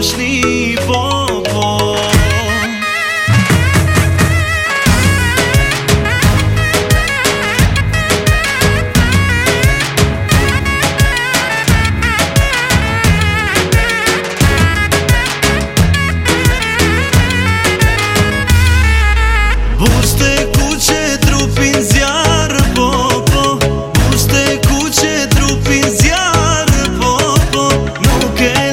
našli Bogom Buște cu ce trup în ziar, popo. Buște cu ce trup în ziar, popo. Nu că